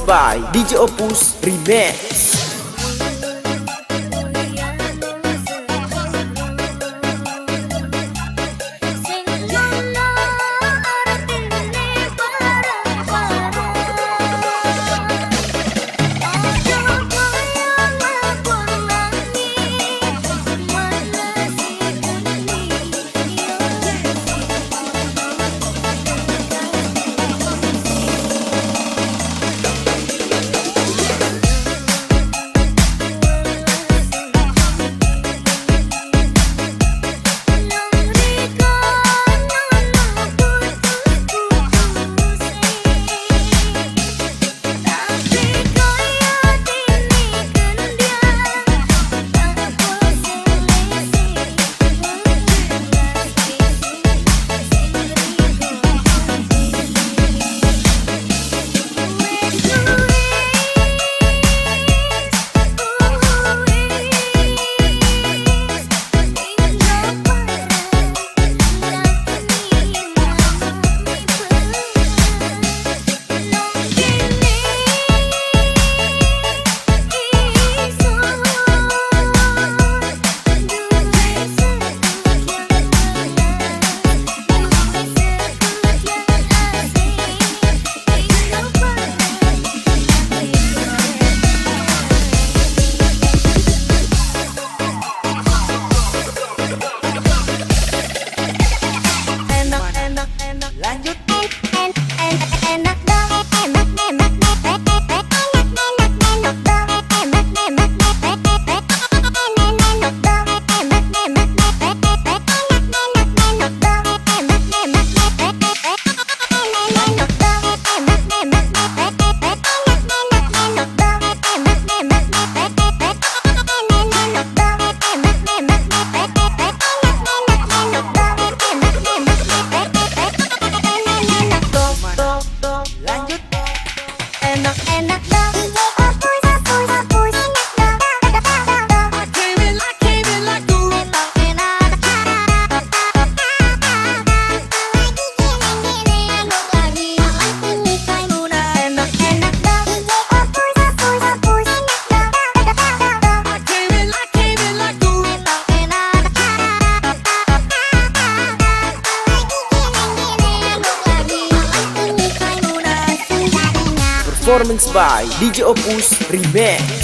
By DJ Opus Remix by DJ Opus Remix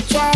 try.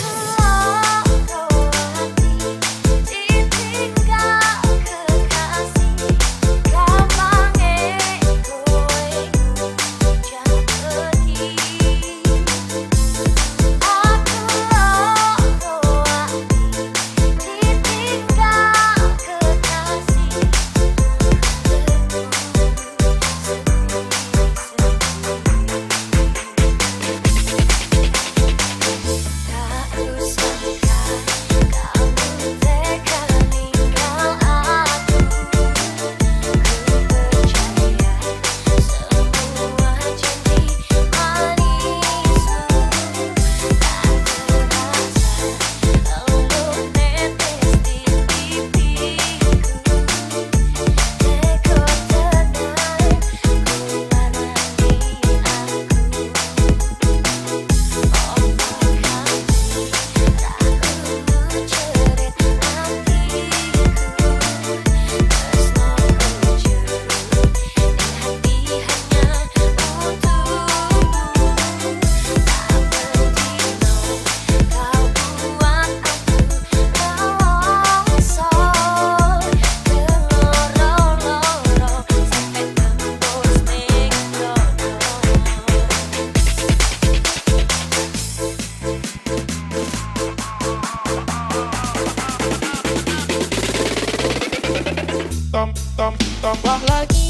like